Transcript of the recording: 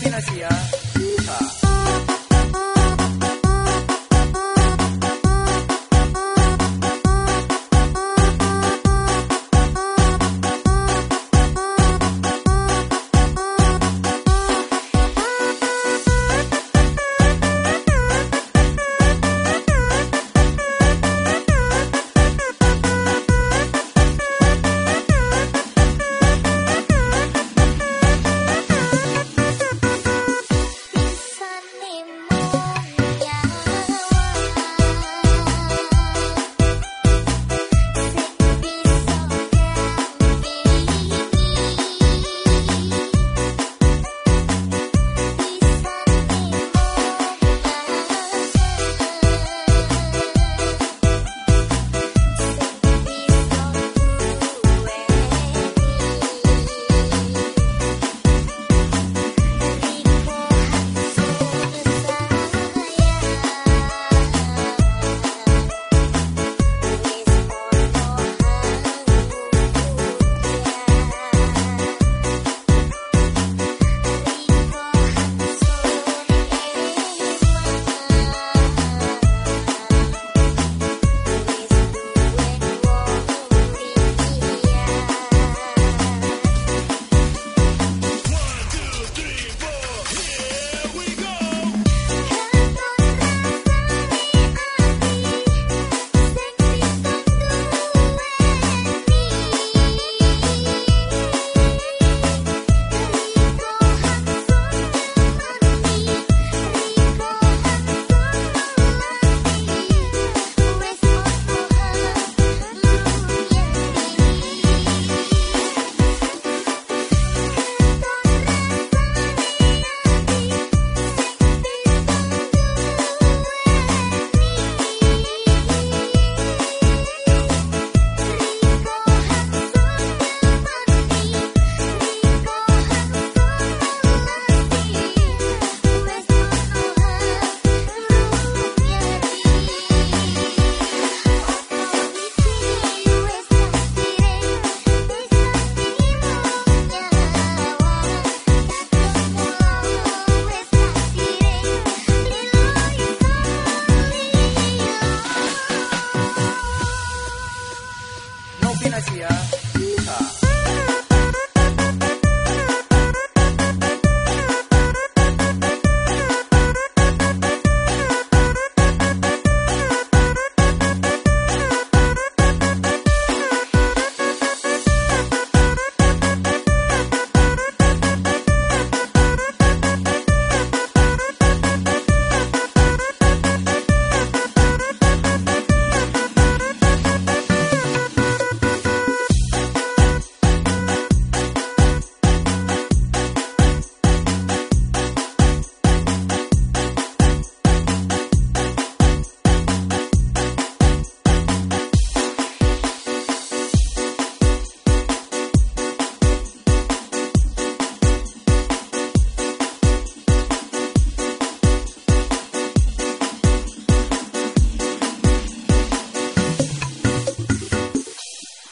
Dina. financiada.